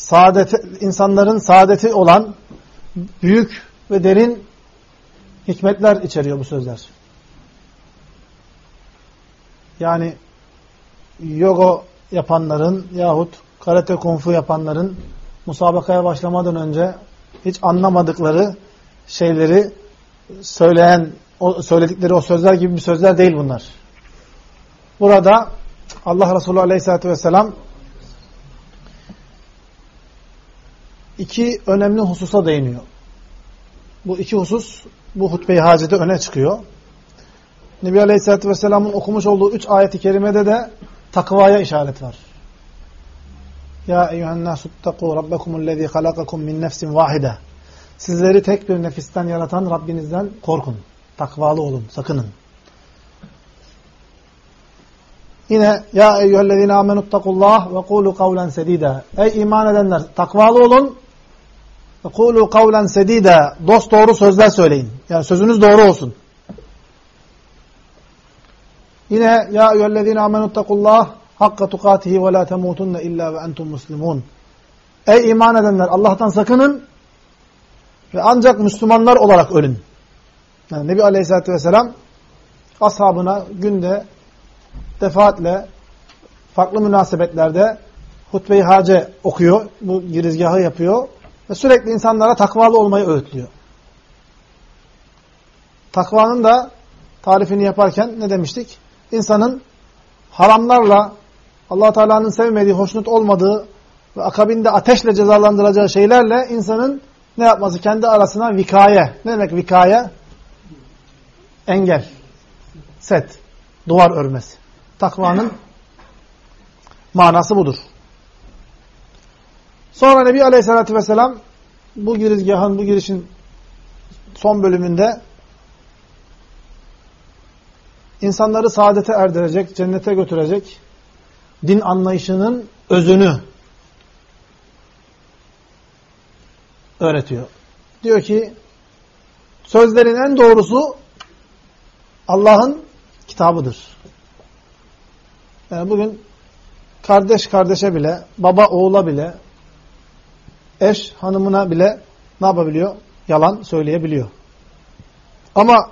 saadeti, insanların saadeti olan büyük ve derin hikmetler içeriyor bu sözler. Yani yoga yapanların yahut karate kung fu yapanların musabakaya başlamadan önce hiç anlamadıkları şeyleri söyleyen, o söyledikleri o sözler gibi bir sözler değil bunlar. Burada Allah Resulü Aleyhisselatü Vesselam iki önemli hususa değiniyor. Bu iki husus bu hutbe-i hacede öne çıkıyor. Nebi Aleyhisselatü Vesselam'ın okumuş olduğu üç ayeti kerimede de takvaya işaret var. Ya eyyühen nasuttaku rabbekumullezî halakakum min nefsin vahide. Sizleri tek bir nefisten yaratan Rabbinizden korkun. Takvalı olun, sakının. Yine ya eyyühellezîne amenuttakullah ve kulu kavlen sedîde. Ey iman edenler takvalı olun kulu kavlen sedîde. Dost doğru sözler söyleyin. Yani sözünüz doğru olsun. Yine ya eyyühellezîne amenuttakullah hakka tukatihi ve la temutunne illa ve entum muslimun. Ey iman edenler Allah'tan sakının ve ancak Müslümanlar olarak ölün. Yani Nebi Aleyhisselatü Vesselam ashabına günde defaatle farklı münasebetlerde hutbe-i hace okuyor. Bu girizgahı yapıyor. Ve sürekli insanlara takvalı olmayı öğütlüyor. Takvanın da tarifini yaparken ne demiştik? İnsanın haramlarla allah Teala'nın sevmediği, hoşnut olmadığı ve akabinde ateşle cezalandıracağı şeylerle insanın ne yapması? Kendi arasına vikaye. Ne demek vikaye? Engel. Set. Duvar örmesi. Takvanın manası budur. Sonra Nebi Aleyhisselatü Vesselam bu girizgahın, bu girişin son bölümünde insanları saadete erdirecek, cennete götürecek din anlayışının özünü öğretiyor. Diyor ki sözlerin en doğrusu Allah'ın kitabıdır. Yani bugün kardeş kardeşe bile, baba oğula bile, eş hanımına bile ne yapabiliyor? Yalan söyleyebiliyor. Ama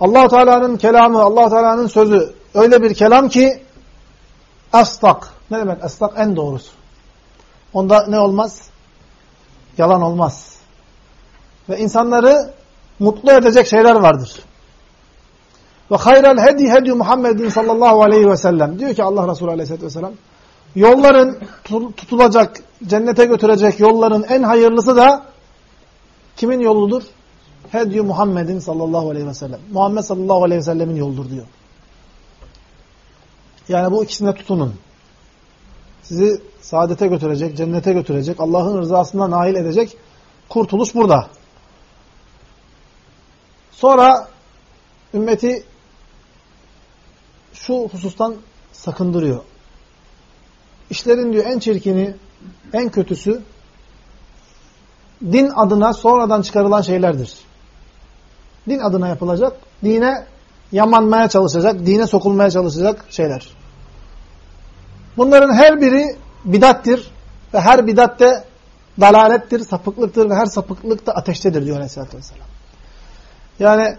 allah Teala'nın kelamı, allah Teala'nın sözü öyle bir kelam ki astak. Ne demek astak? En doğrusu. Onda ne olmaz? Yalan olmaz. Ve insanları mutlu edecek şeyler vardır. Ve hayral hedi hedi Muhammedin sallallahu aleyhi ve sellem. Diyor ki Allah Resulü aleyhisselatü vesselam. Yolların tutulacak, cennete götürecek yolların en hayırlısı da kimin yoludur? Hedi Muhammedin sallallahu aleyhi ve sellem. Muhammed sallallahu aleyhi ve sellemin yoludur diyor. Yani bu ikisine tutunun. Sizi saadete götürecek, cennete götürecek, Allah'ın rızasına nail edecek kurtuluş burada. Sonra ümmeti şu husustan sakındırıyor. İşlerin diyor en çirkini, en kötüsü din adına sonradan çıkarılan şeylerdir. Din adına yapılacak, dine yamanmaya çalışacak, dine sokulmaya çalışacak şeyler. Bunların her biri bidattir ve her bidat de dalalettir, sapıklıktır ve her sapıklık da ateştedir diyor Aleyhisselatü Vesselam. Yani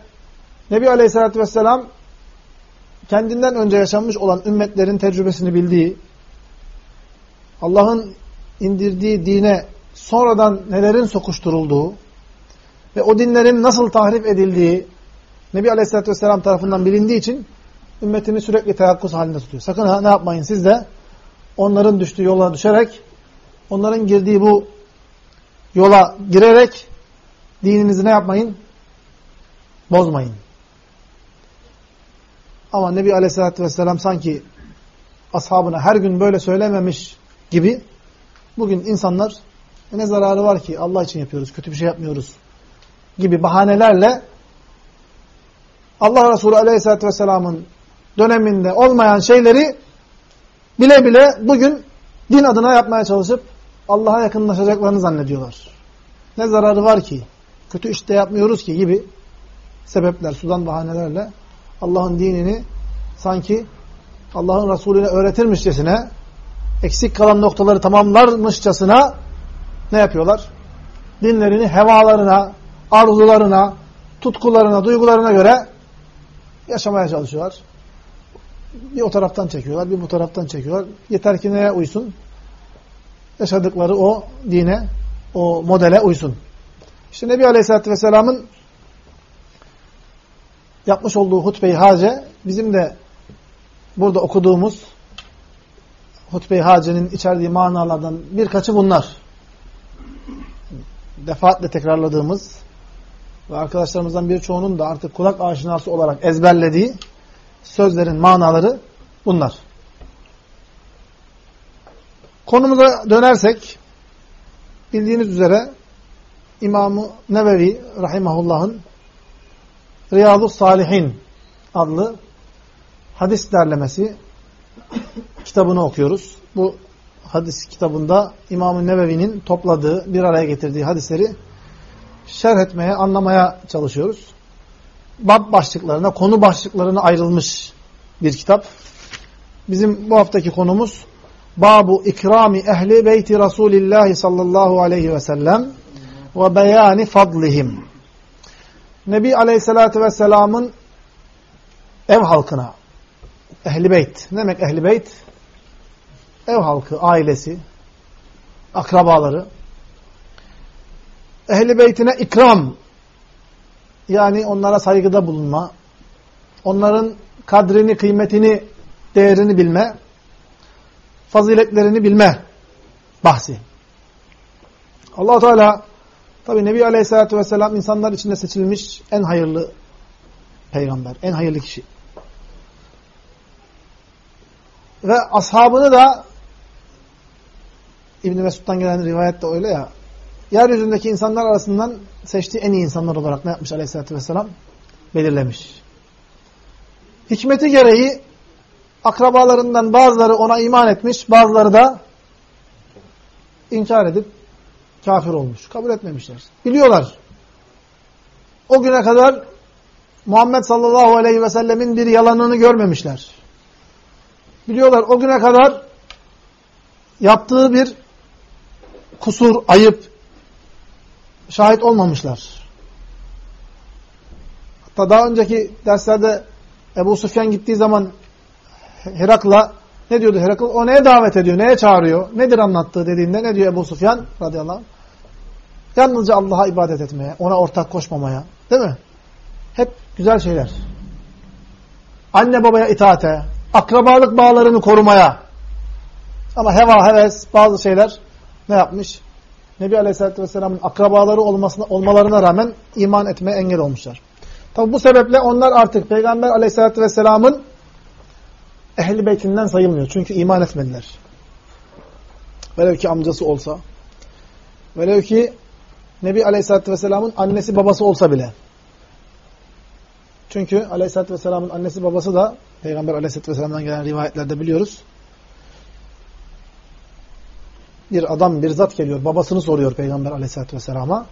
Nebi Aleyhisselatü Vesselam kendinden önce yaşanmış olan ümmetlerin tecrübesini bildiği, Allah'ın indirdiği dine sonradan nelerin sokuşturulduğu ve o dinlerin nasıl tahrip edildiği Nebi Aleyhisselatü Vesselam tarafından bilindiği için ümmetini sürekli teyakkuz halinde tutuyor. Sakın ha, ne yapmayın siz de onların düştüğü yola düşerek onların girdiği bu yola girerek dininizi ne yapmayın? Bozmayın. Ama Nebi Aleyhisselatü Vesselam sanki ashabına her gün böyle söylememiş gibi bugün insanlar ne zararı var ki Allah için yapıyoruz, kötü bir şey yapmıyoruz gibi bahanelerle Allah Resulü Aleyhisselatü Vesselam'ın döneminde olmayan şeyleri bile bile bugün din adına yapmaya çalışıp Allah'a yakınlaşacaklarını zannediyorlar. Ne zararı var ki? Kötü işte yapmıyoruz ki gibi sebepler, sudan bahanelerle Allah'ın dinini sanki Allah'ın Resulüne öğretirmişçesine eksik kalan noktaları tamamlarmışçasına ne yapıyorlar? Dinlerini hevalarına, arzularına, tutkularına, duygularına göre yaşamaya çalışıyorlar. Bir o taraftan çekiyorlar, bir bu taraftan çekiyorlar. Yeter ki neye uysun? Yaşadıkları o dine, o modele uysun. İşte Nebi Aleyhisselatü Vesselam'ın yapmış olduğu hutbe-i hace bizim de burada okuduğumuz hutbe-i hacenin içerdiği manalardan birkaçı bunlar. Defaatle tekrarladığımız ve arkadaşlarımızdan birçoğunun da artık kulak aşinası olarak ezberlediği sözlerin manaları bunlar. Konumuza dönersek bildiğiniz üzere İmam-ı Nevevi Rahimahullah'ın Riyadu Salihin adlı hadis derlemesi kitabını okuyoruz. Bu hadis kitabında İmam-ı Nevevi'nin topladığı, bir araya getirdiği hadisleri şerh etmeye, anlamaya çalışıyoruz. Bab başlıklarına, konu başlıklarına ayrılmış bir kitap. Bizim bu haftaki konumuz Babu ikrami ehli beyti Resulillahi sallallahu aleyhi ve sellem ve beyani fadlihim. Nebi Aleyhisselatü Vesselam'ın ev halkına, ehli beyt, ne demek ehli beyt? Ev halkı, ailesi, akrabaları, ehli beytine ikram, yani onlara saygıda bulunma, onların kadrini, kıymetini, değerini bilme, faziletlerini bilme bahsi. allah Teala Tabi Nebi Aleyhisselatü Vesselam insanlar içinde seçilmiş en hayırlı peygamber, en hayırlı kişi. Ve ashabını da İbn Mesud'dan gelen rivayet de öyle ya. Yeryüzündeki insanlar arasından seçtiği en iyi insanlar olarak ne yapmış Aleyhisselatü Vesselam? Belirlemiş. Hikmeti gereği akrabalarından bazıları ona iman etmiş, bazıları da inkar edip kafir olmuş. Kabul etmemişler. Biliyorlar. O güne kadar Muhammed sallallahu aleyhi ve sellemin bir yalanını görmemişler. Biliyorlar o güne kadar yaptığı bir kusur, ayıp şahit olmamışlar. Hatta daha önceki derslerde Ebu Sufyan gittiği zaman Herak'la ne diyordu Herakl? O neye davet ediyor? Neye çağırıyor? Nedir anlattığı dediğinde ne diyor Ebu Sufyan radıyallahu anh? Yalnızca Allah'a ibadet etmeye, ona ortak koşmamaya. Değil mi? Hep güzel şeyler. Anne babaya itaate, akrabalık bağlarını korumaya. Ama heva, heves, bazı şeyler ne yapmış? Nebi Aleyhisselatü Vesselam'ın akrabaları olmasına, olmalarına rağmen iman etmeye engel olmuşlar. Tabi bu sebeple onlar artık Peygamber Aleyhisselatü Vesselam'ın ehli beytinden sayılmıyor. Çünkü iman etmediler. Velev ki amcası olsa, velev ki Nebi Aleyhisselatü Vesselam'ın annesi babası olsa bile. Çünkü Aleyhisselatü Vesselam'ın annesi babası da Peygamber Aleyhisselatü Vesselam'dan gelen rivayetlerde biliyoruz. Bir adam, bir zat geliyor. Babasını soruyor Peygamber Aleyhisselatü Vesselam'a.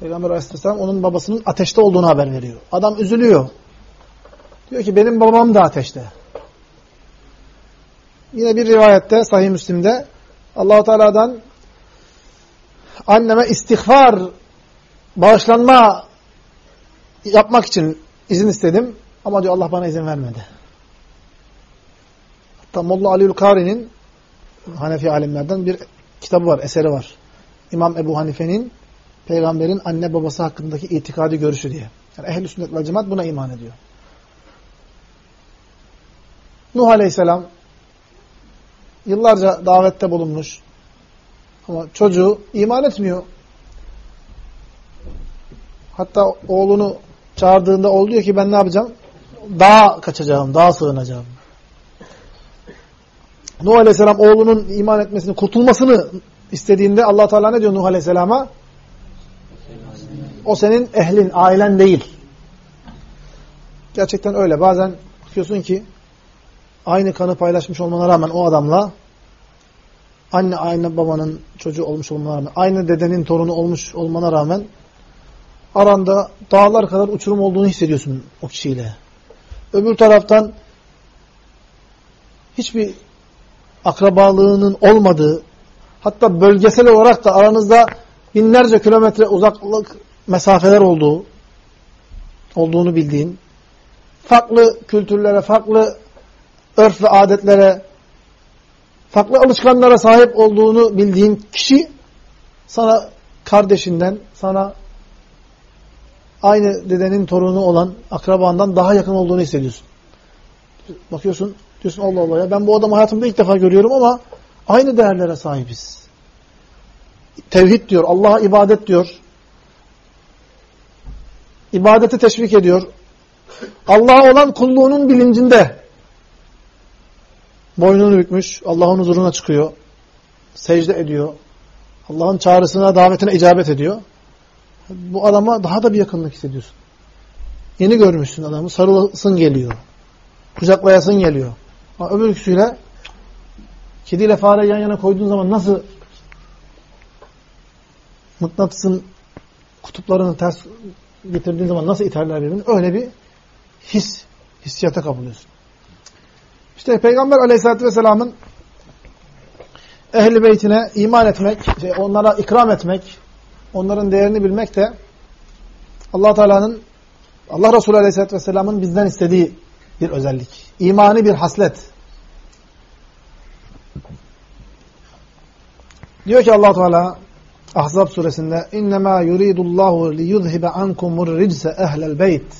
Peygamber Aleyhisselatü Vesselam onun babasının ateşte olduğunu haber veriyor. Adam üzülüyor. Diyor ki benim babam da ateşte. Yine bir rivayette Sahih Müslim'de Allahu Teala'dan anneme istiğfar bağışlanma yapmak için izin istedim ama diyor Allah bana izin vermedi. Hatta Molla Aliül Kari'nin Hanefi alimlerden bir kitabı var, eseri var. İmam Ebu Hanife'nin peygamberin anne babası hakkındaki itikadi görüşü diye. Yani ehl-i sünnet vel cemaat buna iman ediyor. Nuh Aleyhisselam yıllarca davette bulunmuş. Ama çocuğu iman etmiyor. Hatta oğlunu çağırdığında oğlu diyor ki ben ne yapacağım? Dağa kaçacağım, dağa sığınacağım. Nuh Aleyhisselam oğlunun iman etmesini, kurtulmasını istediğinde allah Teala ne diyor Nuh Aleyhisselam'a? O senin ehlin, ailen değil. Gerçekten öyle. Bazen bakıyorsun ki aynı kanı paylaşmış olmana rağmen o adamla anne aynı babanın çocuğu olmuş olmana rağmen, aynı dedenin torunu olmuş olmana rağmen aranda dağlar kadar uçurum olduğunu hissediyorsun o kişiyle. Öbür taraftan hiçbir akrabalığının olmadığı, hatta bölgesel olarak da aranızda binlerce kilometre uzaklık mesafeler olduğu, olduğunu bildiğin, farklı kültürlere, farklı örf ve adetlere, farklı alışkanlara sahip olduğunu bildiğin kişi sana kardeşinden, sana aynı dedenin torunu olan akrabandan daha yakın olduğunu hissediyorsun. Bakıyorsun, diyorsun Allah Allah ya ben bu adamı hayatımda ilk defa görüyorum ama aynı değerlere sahibiz. Tevhid diyor, Allah'a ibadet diyor. İbadeti teşvik ediyor. Allah'a olan kulluğunun bilincinde. Boynunu bükmüş, Allah'ın huzuruna çıkıyor. Secde ediyor. Allah'ın çağrısına, davetine icabet ediyor. Bu adama daha da bir yakınlık hissediyorsun. Yeni görmüşsün adamı, sarılasın geliyor. Kucaklayasın geliyor. Öbür ikisiyle kediyle fare yan yana koyduğun zaman nasıl mıknatısın kutuplarını ters getirdiğin zaman nasıl iterler birbirini öyle bir his, hissiyata kapılıyorsun. İşte Peygamber aleyhissalatü vesselamın ehli beytine iman etmek, onlara ikram etmek, onların değerini bilmek de allah Teala'nın Allah Resulü aleyhissalatü vesselamın bizden istediği bir özellik. İmani bir haslet. Diyor ki Allah Teala Ahzab suresinde innema yuridullahu li yuzhibe ankumur rijse ehlel beyt.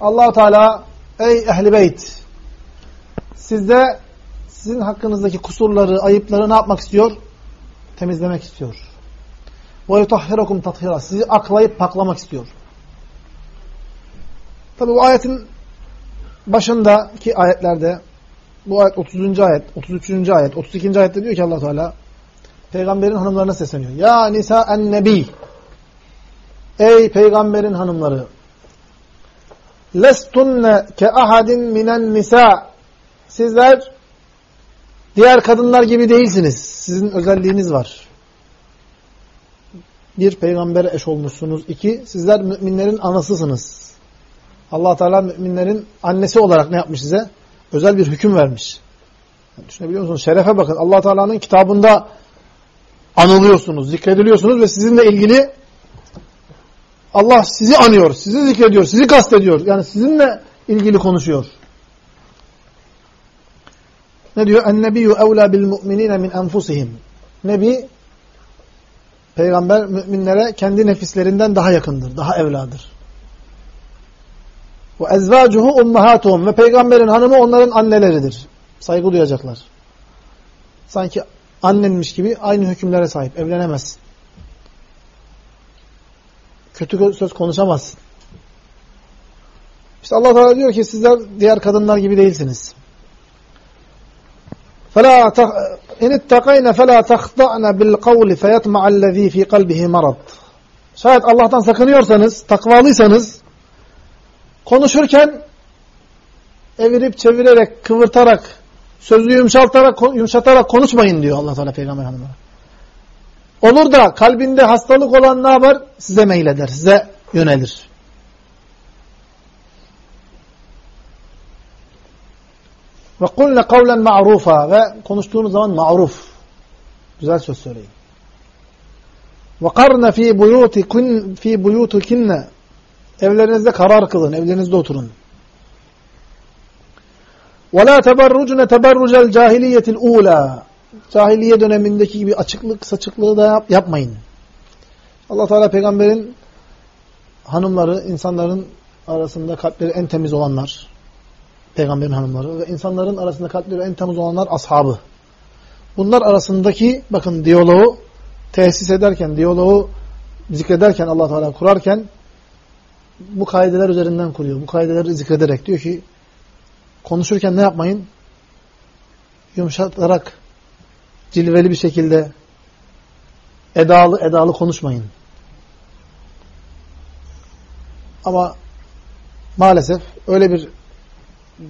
Allah Teala ey ehli beyt sizde sizin hakkınızdaki kusurları, ayıpları ne yapmak istiyor? Temizlemek istiyor. Ve yutahhirakum tathira. Sizi aklayıp paklamak istiyor. Tabi bu ayetin başındaki ayetlerde bu ayet 30. ayet, 33. ayet, 32. ayette diyor ki Allah Teala peygamberin hanımlarına sesleniyor. Ya nisa en nebi Ey peygamberin hanımları lestunne ke ahadin minen nisa sizler diğer kadınlar gibi değilsiniz. Sizin özelliğiniz var. Bir, peygambere eş olmuşsunuz. İki, sizler müminlerin anasısınız. allah Teala müminlerin annesi olarak ne yapmış size? Özel bir hüküm vermiş. Yani düşünebiliyor musunuz? Şerefe bakın. allah Teala'nın kitabında anılıyorsunuz, zikrediliyorsunuz ve sizinle ilgili Allah sizi anıyor, sizi zikrediyor, sizi kastediyor. Yani sizinle ilgili konuşuyor. Ne diyor? Evlâ bil mu'minîne min enfusihim. Nebi, peygamber müminlere kendi nefislerinden daha yakındır, daha evladır. Ezvâcuhu ummahâtuhum. Ve peygamberin hanımı onların anneleridir. Saygı duyacaklar. Sanki annenmiş gibi aynı hükümlere sahip. Evlenemezsin. Kötü söz konuşamazsın. İşte Allah Teala diyor ki sizler diğer kadınlar gibi değilsiniz. فَلَا اِنِ اتَّقَيْنَ فَلَا تَخْضَعْنَ بِالْقَوْلِ فَيَطْمَعَ الَّذ۪ي ف۪ي قَلْبِهِ مَرَضٍ Şayet Allah'tan sakınıyorsanız, takvalıysanız, konuşurken evirip çevirerek, kıvırtarak, sözü yumuşatarak, yumuşatarak konuşmayın diyor Allah Teala Peygamber Hanım'a. Olur da kalbinde hastalık olan ne yapar? Size meyleder, size yönelir. Ve kulne kavlen ma'rufa ve konuştuğunuz zaman ma'ruf. Güzel söz söyleyin. Ve karne fi buyutikun fi buyutikinne evlerinizde karar kılın, evlerinizde oturun. La teberrucne teberrucel cahiliyetil ula. Cahiliye dönemindeki gibi açıklık, saçıklığı da yap, yapmayın. Allah Teala peygamberin hanımları, insanların arasında kalpleri en temiz olanlar, peygamberin hanımları ve insanların arasında kalpleri en temiz olanlar ashabı. Bunlar arasındaki bakın diyaloğu tesis ederken, diyaloğu zikrederken Allah Teala kurarken bu kaideler üzerinden kuruyor. Bu kaideleri zikrederek diyor ki konuşurken ne yapmayın? Yumuşatarak cilveli bir şekilde edalı edalı konuşmayın. Ama maalesef öyle bir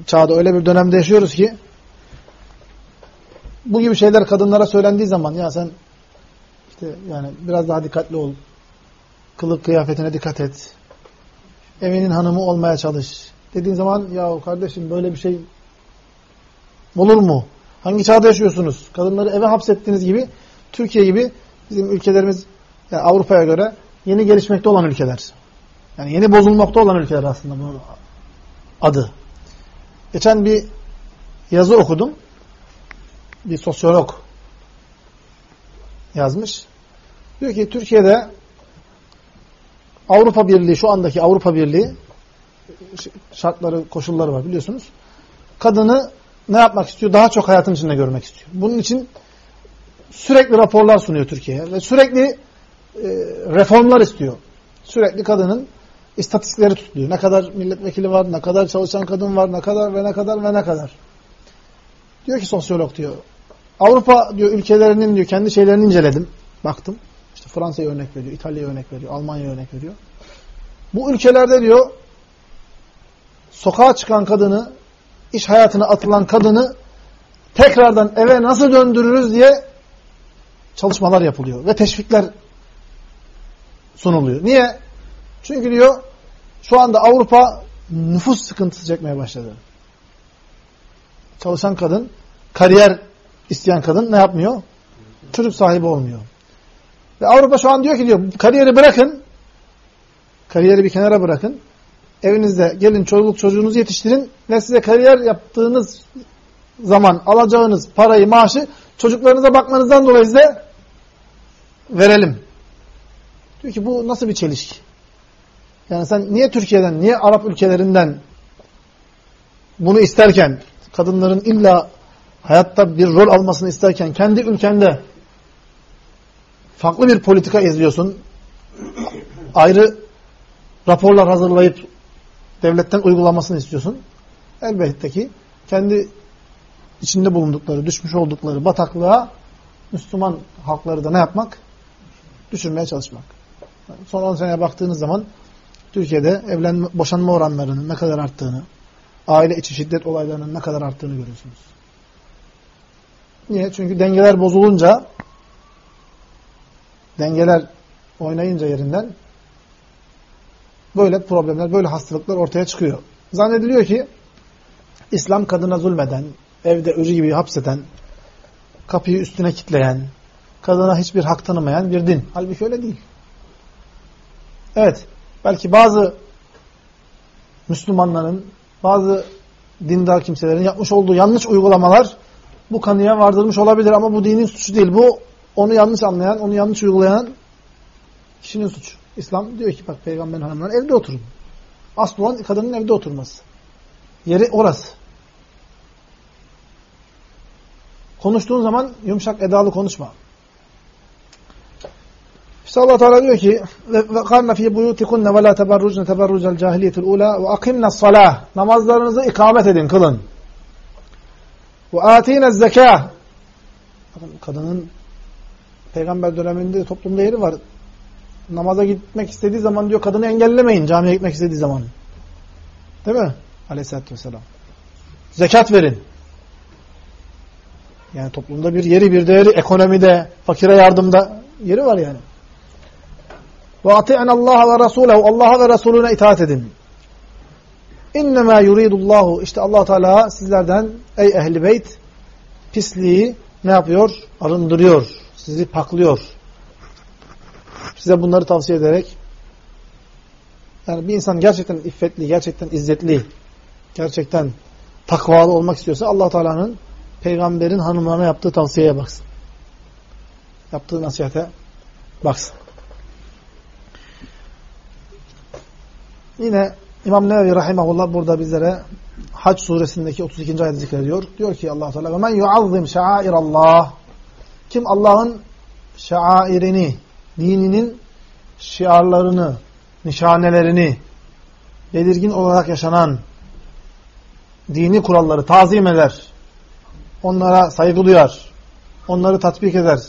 çağda öyle bir dönemde yaşıyoruz ki bu gibi şeyler kadınlara söylendiği zaman ya sen işte yani biraz daha dikkatli ol. Kılık kıyafetine dikkat et. Evinin hanımı olmaya çalış. Dediğin zaman ya kardeşim böyle bir şey olur mu? Hangi çağda yaşıyorsunuz? Kadınları eve hapsettiğiniz gibi Türkiye gibi bizim ülkelerimiz yani Avrupa'ya göre yeni gelişmekte olan ülkeler. Yani yeni bozulmakta olan ülkeler aslında bunun adı. Geçen bir yazı okudum. Bir sosyolog yazmış. Diyor ki Türkiye'de Avrupa Birliği, şu andaki Avrupa Birliği şartları, koşulları var biliyorsunuz. Kadını ne yapmak istiyor? Daha çok hayatın içinde görmek istiyor. Bunun için sürekli raporlar sunuyor Türkiye'ye ve sürekli e, reformlar istiyor. Sürekli kadının istatistikleri tutuluyor. Ne kadar milletvekili var, ne kadar çalışan kadın var, ne kadar ve ne kadar ve ne kadar. Diyor ki sosyolog diyor. Avrupa diyor ülkelerinin diyor kendi şeylerini inceledim. Baktım. İşte Fransa'ya örnek veriyor, İtalya'ya örnek veriyor, Almanya'ya örnek veriyor. Bu ülkelerde diyor sokağa çıkan kadını, iş hayatına atılan kadını tekrardan eve nasıl döndürürüz diye çalışmalar yapılıyor ve teşvikler sunuluyor. Niye? Çünkü diyor şu anda Avrupa nüfus sıkıntısı çekmeye başladı. Çalışan kadın, kariyer isteyen kadın ne yapmıyor? Çocuk sahibi olmuyor. Ve Avrupa şu an diyor ki diyor kariyeri bırakın. Kariyeri bir kenara bırakın. Evinizde gelin çocuk çocuğunuzu yetiştirin ve size kariyer yaptığınız zaman alacağınız parayı, maaşı çocuklarınıza bakmanızdan dolayı size verelim. Diyor ki bu nasıl bir çelişki? Yani sen niye Türkiye'den, niye Arap ülkelerinden bunu isterken, kadınların illa hayatta bir rol almasını isterken, kendi ülkende farklı bir politika izliyorsun, ayrı raporlar hazırlayıp devletten uygulamasını istiyorsun. Elbette ki kendi içinde bulundukları, düşmüş oldukları bataklığa Müslüman halkları da ne yapmak? Düşürmeye çalışmak. Son 10 seneye baktığınız zaman Türkiye'de evlenme, boşanma oranlarının ne kadar arttığını, aile içi şiddet olaylarının ne kadar arttığını görüyorsunuz. Niye? Çünkü dengeler bozulunca, dengeler oynayınca yerinden böyle problemler, böyle hastalıklar ortaya çıkıyor. Zannediliyor ki İslam kadına zulmeden, evde ölü gibi hapseden, kapıyı üstüne kitleyen, kadına hiçbir hak tanımayan bir din. Halbuki öyle değil. Evet, belki bazı Müslümanların, bazı dindar kimselerin yapmış olduğu yanlış uygulamalar bu kanıya vardırmış olabilir ama bu dinin suçu değil. Bu onu yanlış anlayan, onu yanlış uygulayan kişinin suçu. İslam diyor ki bak peygamberin hanımları evde oturun. Asıl olan kadının evde oturması. Yeri orası. Konuştuğun zaman yumuşak edalı konuşma. İşte Allah Teala diyor ki ve karna fi buyutikunne ve la teberrucne teberrucel cahiliyetil ula ve akimne salah. Namazlarınızı ikamet edin, kılın. Ve atine zekâh. Bakın kadının peygamber döneminde toplumda yeri var. Namaza gitmek istediği zaman diyor kadını engellemeyin camiye gitmek istediği zaman. Değil mi? Aleyhisselatü vesselam. Zekat verin. Yani toplumda bir yeri, bir değeri, ekonomide, fakire yardımda yeri var yani. Ve ati'en Allah ve Resulehu. Allah'a ve Resulüne itaat edin. İnnemâ yuridullahu. İşte allah Teala sizlerden ey ehli beyt pisliği ne yapıyor? Arındırıyor. Sizi paklıyor. Size bunları tavsiye ederek yani bir insan gerçekten iffetli, gerçekten izzetli, gerçekten takvalı olmak istiyorsa allah Teala'nın peygamberin hanımlarına yaptığı tavsiyeye baksın. Yaptığı nasihate baksın. Yine İmam Nevevi Rahimahullah burada bizlere Hac suresindeki 32. ayet zikrediyor. Diyor ki allah Teala وَمَنْ يُعَظِّمْ شَعَائِرَ Allah Kim Allah'ın şairini, dininin şiarlarını, nişanelerini, belirgin olarak yaşanan dini kuralları tazim eder, onlara saygı duyar, onları tatbik eder,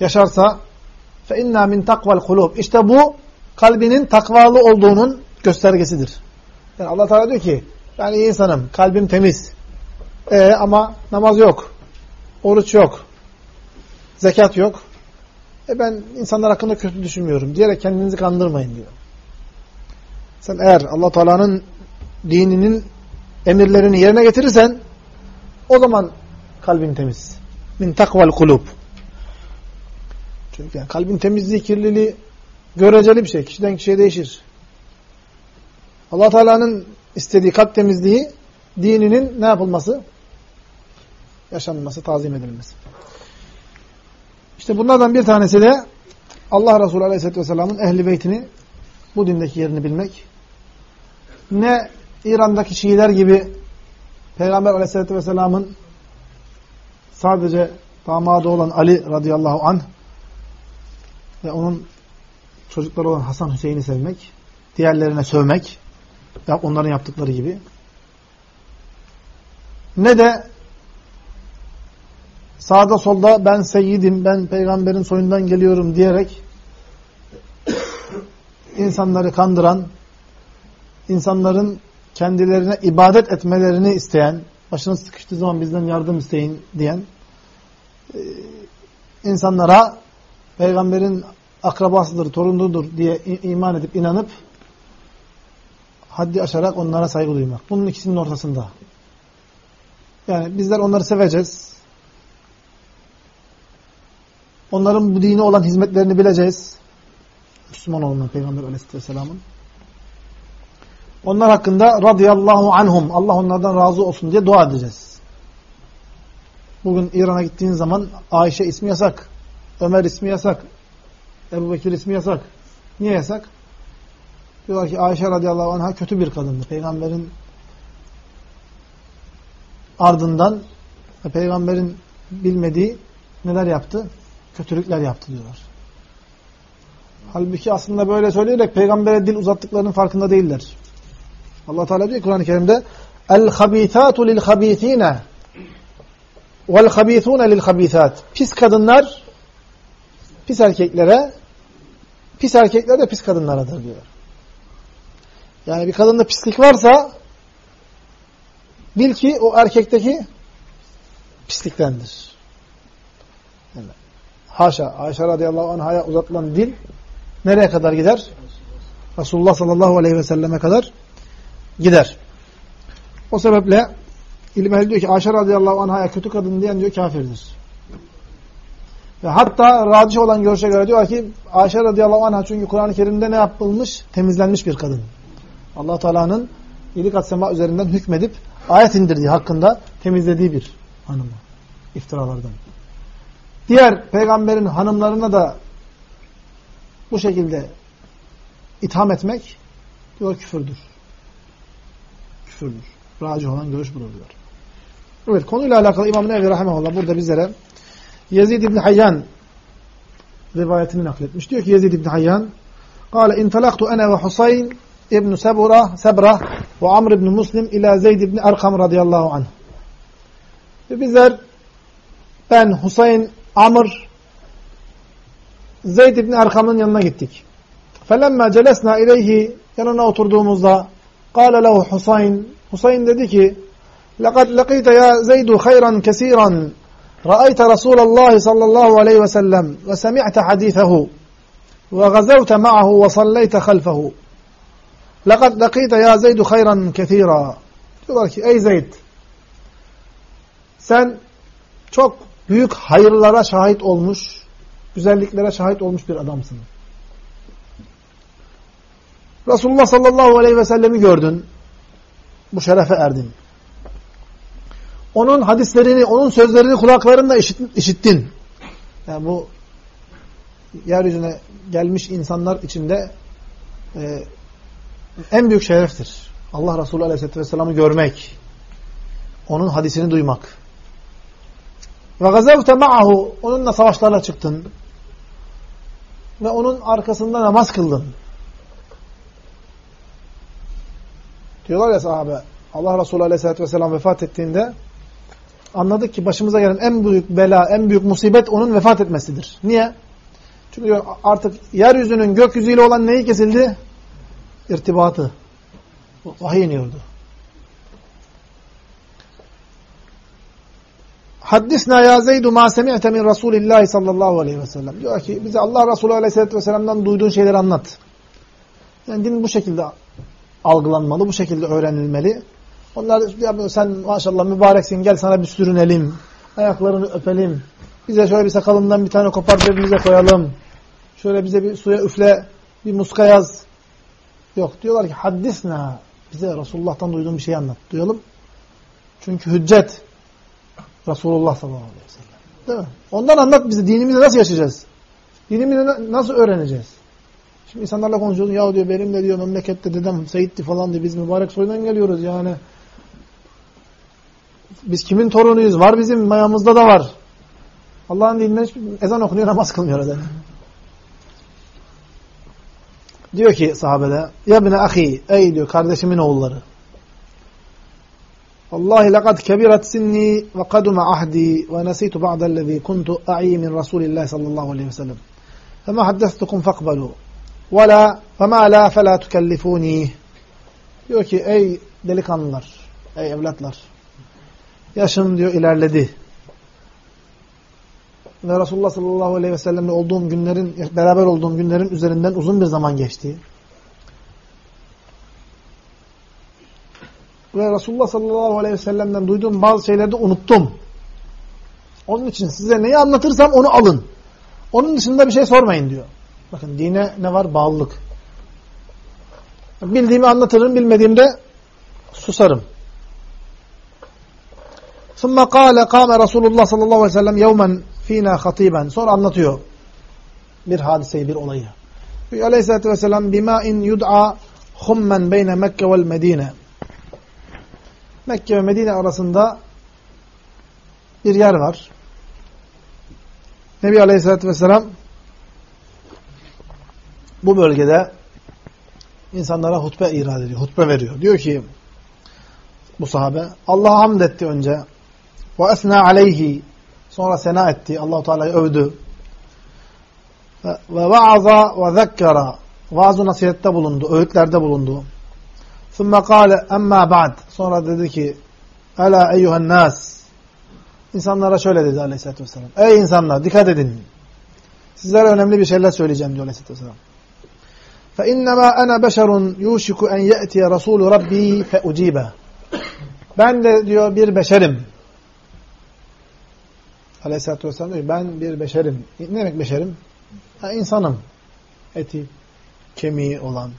yaşarsa فَاِنَّا مِنْ تَقْوَ الْقُلُوبِ İşte bu kalbinin takvalı olduğunun göstergesidir. Yani Allah Teala diyor ki ben iyi insanım, kalbim temiz. E, ama namaz yok, oruç yok, zekat yok. E ben insanlar hakkında kötü düşünmüyorum diyerek kendinizi kandırmayın diyor. Sen eğer Allah Teala'nın dininin emirlerini yerine getirirsen o zaman kalbin temiz. Min takval kulub. Çünkü yani kalbin temizliği, kirliliği göreceli bir şey. Kişiden kişiye değişir. allah Teala'nın istediği kalp temizliği dininin ne yapılması? Yaşanması, tazim edilmesi. İşte bunlardan bir tanesi de Allah Resulü Aleyhisselatü Vesselam'ın ehli beytini bu dindeki yerini bilmek. Ne İran'daki Şiiler gibi Peygamber Aleyhisselatü Vesselam'ın sadece damadı olan Ali radıyallahu anh ve onun çocukları olan Hasan Hüseyin'i sevmek, diğerlerine sövmek, onların yaptıkları gibi. Ne de sağda solda ben seyyidim, ben peygamberin soyundan geliyorum diyerek insanları kandıran, insanların kendilerine ibadet etmelerini isteyen, başınız sıkıştığı zaman bizden yardım isteyin diyen e, insanlara peygamberin akrabasıdır, torunudur diye iman edip inanıp haddi aşarak onlara saygı duymak. Bunun ikisinin ortasında. Yani bizler onları seveceğiz. Onların bu dini olan hizmetlerini bileceğiz. Müslüman olan Peygamber Aleyhisselam'ın. Onlar hakkında radıyallahu anhum, Allah onlardan razı olsun diye dua edeceğiz. Bugün İran'a gittiğin zaman Ayşe ismi yasak, Ömer ismi yasak, Ebu Bekir ismi yasak. Niye yasak? Diyorlar ki Ayşe radıyallahu anh'a kötü bir kadındı. Peygamberin ardından peygamberin bilmediği neler yaptı? Kötülükler yaptı diyorlar. Halbuki aslında böyle söyleyerek peygambere dil uzattıklarının farkında değiller. Allah Teala diyor Kur'an-ı Kerim'de El-habîthâtu lil-habîthîne vel-habîthûne lil-habîthât Pis kadınlar pis erkeklere pis erkekler de pis kadınlaradır diyor. Yani bir kadında pislik varsa bil ki o erkekteki pisliktendir. Haşa, Ayşe radıyallahu anh'a uzatılan dil nereye kadar gider? Resulullah sallallahu aleyhi ve selleme kadar gider. O sebeple ilim ehli diyor ki Ayşe radıyallahu anh'a kötü kadın diyen diyor kafirdir. Ve hatta radih olan görüşe göre diyor ki Ayşe radıyallahu anh'a çünkü Kur'an-ı Kerim'de ne yapılmış? Temizlenmiş bir kadın. allah Teala'nın yedi kat sema üzerinden hükmedip ayet indirdiği hakkında temizlediği bir hanım. iftiralardan. Diğer peygamberin hanımlarına da bu şekilde itham etmek diyor küfürdür küfürdür. Racih olan görüş budur diyor. Evet konuyla alakalı İmam Nevi Rahimahullah burada bizlere Yezid İbni Hayyan rivayetini nakletmiş. Diyor ki Yezid İbni Hayyan قال انطلقت أنا وحسين ابن سبرة سبرة وعمر بن مسلم إلى زيد بن أرقم رضي الله عنه. Ve bizler ben Hüseyin Amr Zeyd ibn Erkam'ın yanına gittik. فَلَمَّا جَلَسْنَا إِلَيْهِ yanına oturduğumuzda قال له حسين. حسين dedi ki لقد لقيت يا زيد خيرا كثيرا. رأيت رسول الله صلى الله عليه وسلم وسمعت حديثه وغزوت معه وصليت خلفه. لقد لقيت يا زيد خيرا كثيرا. Diyorlar ki ey Zeyd sen çok büyük hayırlara şahit olmuş, güzelliklere şahit olmuş bir adamsın. Resulullah sallallahu aleyhi ve sellemi gördün. Bu şerefe erdin. Onun hadislerini, onun sözlerini kulaklarında işittin. Yani bu yeryüzüne gelmiş insanlar içinde e, en büyük şereftir. Allah Resulü Aleyhisselatü Vesselam'ı görmek. Onun hadisini duymak. Ve gazevte ma'ahu onunla savaşlarla çıktın. Ve onun arkasında namaz kıldın. Diyorlar ya sahabe, Allah Resulü Aleyhisselatü Vesselam vefat ettiğinde anladık ki başımıza gelen en büyük bela, en büyük musibet onun vefat etmesidir. Niye? Çünkü artık yeryüzünün gökyüzüyle olan neyi kesildi? İrtibatı. Vahiy iniyordu. Haddisna ya Zeydu ma semi'te min Resulillahi sallallahu aleyhi ve sellem. Diyor ki bize Allah Resulü aleyhisselatü vesselam'dan duyduğun şeyleri anlat. Yani din bu şekilde algılanmalı, bu şekilde öğrenilmeli. Onlar ya sen maşallah mübareksin gel sana bir sürünelim. ayaklarını öpelim. Bize şöyle bir sakalından bir tane kopar cebimize koyalım. Şöyle bize bir suya üfle, bir muska yaz. Yok. Diyorlar ki haddisna. Bize Resulullah'tan duyduğun bir şey anlat. Duyalım. Çünkü hüccet Resulullah sallallahu aleyhi ve sellem. Değil mi? Ondan anlat bize. Dinimizi nasıl yaşayacağız? Dinimizi nasıl öğreneceğiz? Şimdi insanlarla konuşuyoruz. Ya diyor benim de diyor memlekette dedem Seyit'ti falan diyor. Biz mübarek soydan geliyoruz yani. Biz kimin torunuyuz? Var bizim mayamızda da var. Allah'ın dininden ezan okunuyor, namaz kılmıyor adam. Diyor ki sahabede, ya bine ahi, ey diyor kardeşimin oğulları. Vallahi lekad kebirat sinni ve kaduma ahdi ve nesitu ba'dellezî kuntu a'i min Resulillah sallallahu aleyhi ve sellem. Fema haddestukum fakbalu. Ve la ve ma la fe la tukellifuni. Diyor ki ey delikanlılar, ey evlatlar. Yaşım diyor ilerledi. Ve Resulullah sallallahu aleyhi ve sellemle olduğum günlerin, beraber olduğum günlerin üzerinden uzun bir zaman geçti. Ve Resulullah sallallahu aleyhi ve sellem'den duyduğum bazı şeyleri de unuttum. Onun için size neyi anlatırsam onu alın. Onun dışında bir şey sormayın diyor. Bakın dine ne var? Bağlılık. Bildiğimi anlatırım, bilmediğimde susarım. ثُمَّ قَالَ قَامَ رَسُولُ اللّٰهِ sallallahu aleyhi ve sellem يَوْمًا fina hatiben. Sonra anlatıyor bir hadiseyi, bir olayı. Aleyhisselatü vesselam bima in yud'a hummen beyne Mekke vel Medine. Mekke ve Medine arasında bir yer var. Nebi Aleyhisselatü Vesselam bu bölgede insanlara hutbe irad ediyor, hutbe veriyor. Diyor ki bu sahabe Allah'a hamd etti önce ve esna aleyhi sonra sena etti. Allahu Teala'yı övdü. Ve vaaza ve zekkara vaaz nasihette bulundu, öğütlerde bulundu. ثُمَّ قَالَ اَمَّا بَعْدِ Sonra dedi ki Ela eyyuhen nas İnsanlara şöyle dedi aleyhissalatü vesselam. Ey insanlar dikkat edin. Sizlere önemli bir şeyler söyleyeceğim diyor aleyhissalatü vesselam. فَاِنَّمَا اَنَا بَشَرٌ يُوشِكُ اَنْ يَأْتِيَ رَسُولُ رَبِّي فَاُجِيبَ Ben de diyor bir beşerim. Aleyhisselatü Vesselam diyor ben bir beşerim. Ne demek beşerim? Ha, insanım. Eti, kemiği olan,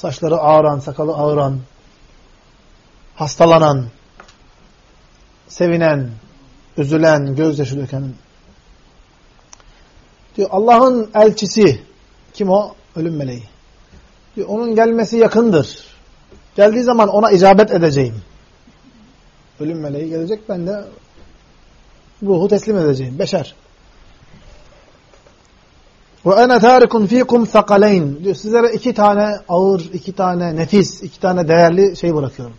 saçları ağıran, sakalı ağıran, hastalanan, sevinen, üzülen, gözyaşı döken. Diyor Allah'ın elçisi kim o? Ölüm meleği. Diyor, onun gelmesi yakındır. Geldiği zaman ona icabet edeceğim. Ölüm meleği gelecek ben de ruhu teslim edeceğim. Beşer. Ve ene tarikun fikum sakaleyn. Diyor sizlere iki tane ağır, iki tane nefis, iki tane değerli şey bırakıyorum.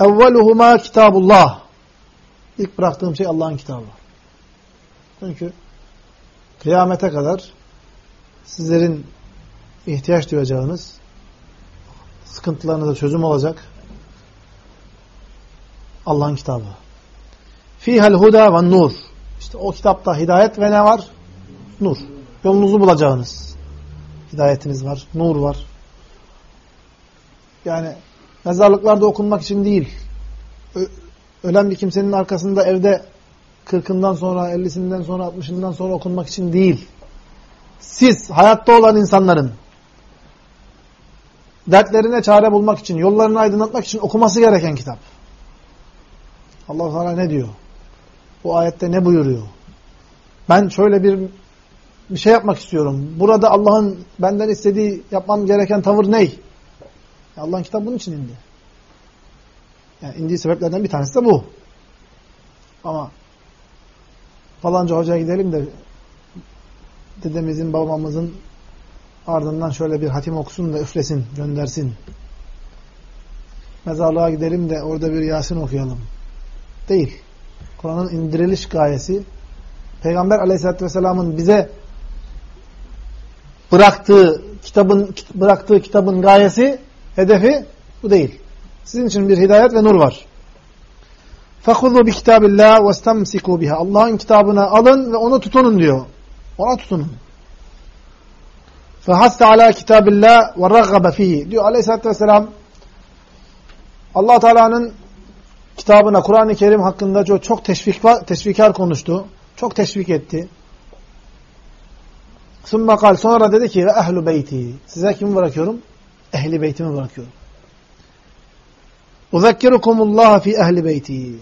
Evveluhuma kitabullah. İlk bıraktığım şey Allah'ın kitabı. Çünkü kıyamete kadar sizlerin ihtiyaç duyacağınız sıkıntılarınıza çözüm olacak Allah'ın kitabı. Fihel huda ve nur. İşte o kitapta hidayet ve ne var? Nur. Yolunuzu bulacağınız. Hidayetiniz var, nur var. Yani mezarlıklarda okunmak için değil. Ölen bir kimsenin arkasında evde kırkından sonra, ellisinden sonra, altmışından sonra okunmak için değil. Siz hayatta olan insanların dertlerine çare bulmak için, yollarını aydınlatmak için okuması gereken kitap. Allah Teala ne diyor? Bu ayette ne buyuruyor? Ben şöyle bir bir şey yapmak istiyorum. Burada Allah'ın benden istediği yapmam gereken tavır ne? Allah'ın kitabı bunun için indi. Yani indiği sebeplerden bir tanesi de bu. Ama falanca hocaya gidelim de dedemizin, babamızın ardından şöyle bir hatim okusun da üflesin, göndersin. Mezarlığa gidelim de orada bir Yasin okuyalım. Değil. Kur'an'ın indiriliş gayesi Peygamber aleyhissalatü vesselamın bize bıraktığı kitabın bıraktığı kitabın gayesi, hedefi bu değil. Sizin için bir hidayet ve nur var. فَخُذُوا بِكِتَابِ اللّٰهِ وَاسْتَمْسِكُوا بِهَا Allah'ın kitabını alın ve onu tutunun diyor. Ona tutunun. فَحَسْتَ عَلَى كِتَابِ اللّٰهِ وَرَغَّبَ ف۪يهِ Diyor aleyhissalatü vesselam Allah Teala'nın kitabına Kur'an-ı Kerim hakkında çok, çok teşvik, teşvikar konuştu. Çok teşvik etti. Sümme kal sonra dedi ki ve ehlu beyti. Size kimi bırakıyorum? Ehli beytimi bırakıyorum. Uzekkirukumullah fi ehli beyti.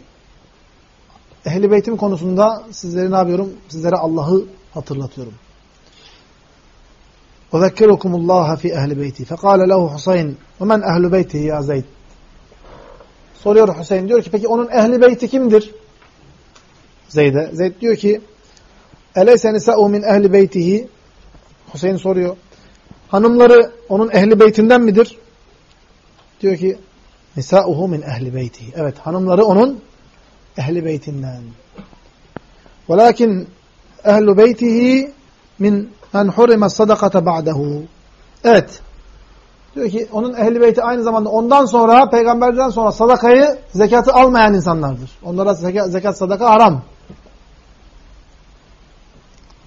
Ehli beytim konusunda sizlere ne yapıyorum? Sizlere Allah'ı hatırlatıyorum. Uzekkirukumullah fi ehli beyti. Fekale lehu Husayn ve men ehlu beyti ya Zeyd. Soruyor Hüseyin diyor ki peki onun ehli beyti kimdir? Zeyd'e. Zeyd diyor ki Eleyse nisa'u min ehli beytihi Hüseyin soruyor. Hanımları onun ehli beytinden midir? Diyor ki Nisa'uhu min ehli beytihi. Evet hanımları onun ehli beytinden. Velakin ehlu beytihi min men hurime sadakata ba'dehu. Evet. Diyor ki onun ehli beyti aynı zamanda ondan sonra peygamberden sonra sadakayı, zekatı almayan insanlardır. Onlara zekat, zekat sadaka haram.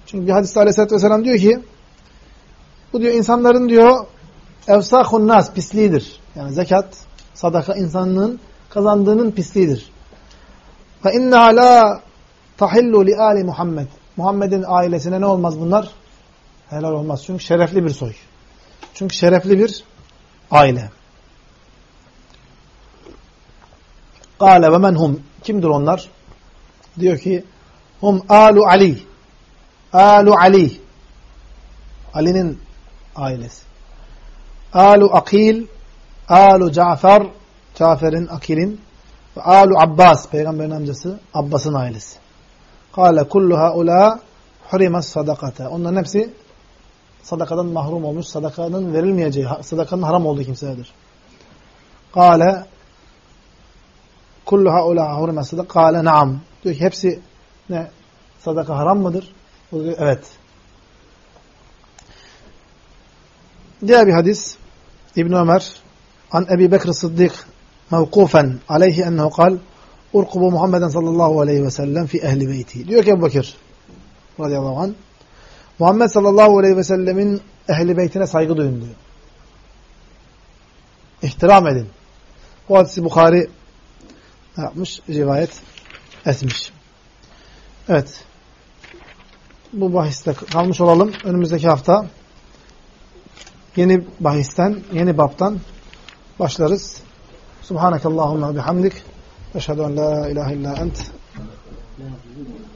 Çünkü bir hadiste aleyhissalatü vesselam diyor ki bu diyor insanların diyor evsahun nas pisliğidir. Yani zekat, sadaka insanlığın kazandığının pisliğidir. Ve inna la tahillu li ali Muhammed. Muhammed'in ailesine ne olmaz bunlar? Helal olmaz. Çünkü şerefli bir soy. Çünkü şerefli bir aile. Kale ve men hum. Kimdir onlar? Diyor ki hum alu Ali. Alu Ali. Ali'nin ailesi. Alu Akil. Alu Cafer. Cafer'in, Akil'in. Ve Alu Abbas. Peygamberin amcası. Abbas'ın ailesi. Kale kullu haula hurimas sadakate. Onların hepsi sadakadan mahrum olmuş, sadakanın verilmeyeceği, sadakanın haram olduğu kimselerdir. Kale kullu haula hurme. Kale naam. Diyor ki hepsi ne? Sadaka haram mıdır? O diyor, evet. Diğer bir hadis İbn Ömer an Ebi Bekr Sıddık mevkufen aleyhi ennehu kal urkubu Muhammeden sallallahu aleyhi ve sellem fi ehli beyti. Diyor ki Ebu Bekir radıyallahu anh Muhammed sallallahu aleyhi ve sellemin ehli beytine saygı duyun diyor. İhtiram edin. Bu hadisi Bukhari yapmış? Rivayet etmiş. Evet. Bu bahiste kalmış olalım. Önümüzdeki hafta yeni bahisten, yeni baptan başlarız. Subhanakallahumma bihamdik. Eşhedü en la ilahe illa ent.